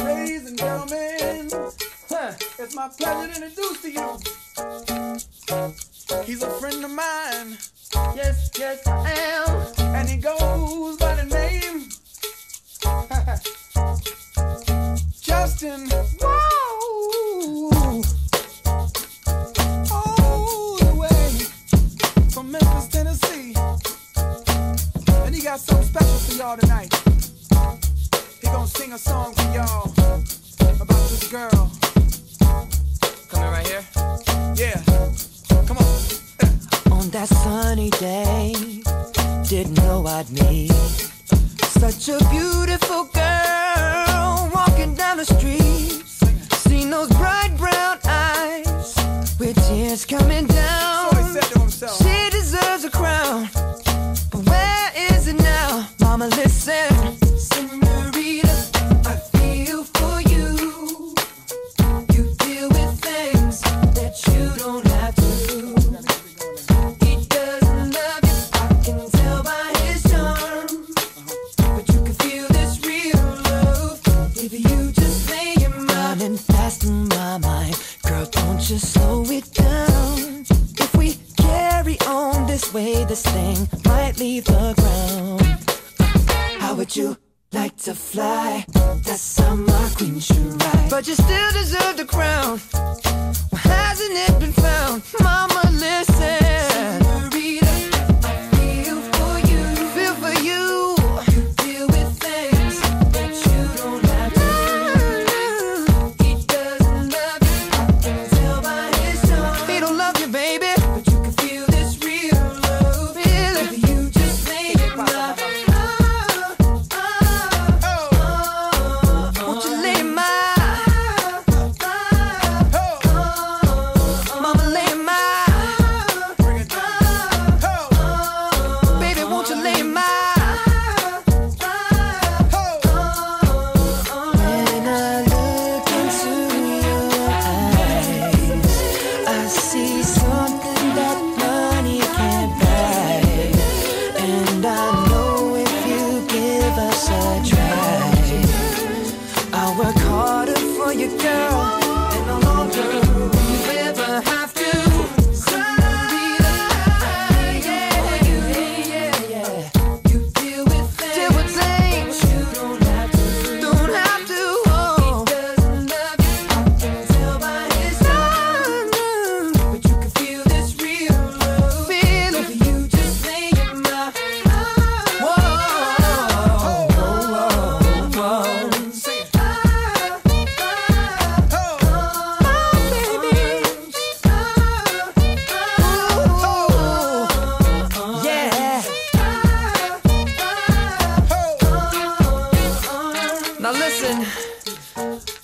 Ladies and gentlemen, huh, it's my pleasure to introduce to you. He's a friend of mine. Yes, yes, I am. And he goes by the name Justin. Whoa. All the way from Memphis, Tennessee. And he got something special for y'all tonight. Gonna sing a song for y'all about this girl. Coming right here. Yeah. Come on. On that sunny day, didn't know I'd meet such a beautiful girl walking down the street. Seen those bright brown eyes with tears coming down. This thing might leave the ground. How would you like to fly? That's how my queen should ride. But you still deserve the crown. Well, hasn't it been found? Mama,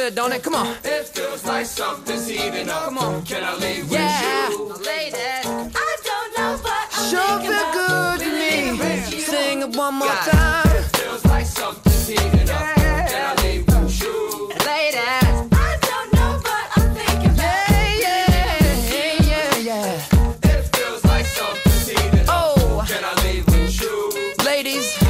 good, don't it? Come on. It feels like something's heating up. Come on. Can I leave Yeah. with you? Ladies. I don't know, but I'm Sure thinking feel about good to me. Sing it one more God. time. It feels like something's heating up. Can I leave with you? Ladies. I don't know, but I'm thinking about Yeah, yeah, yeah, yeah. It feels like something's heating up. Oh, Can I leave with you? ladies. I don't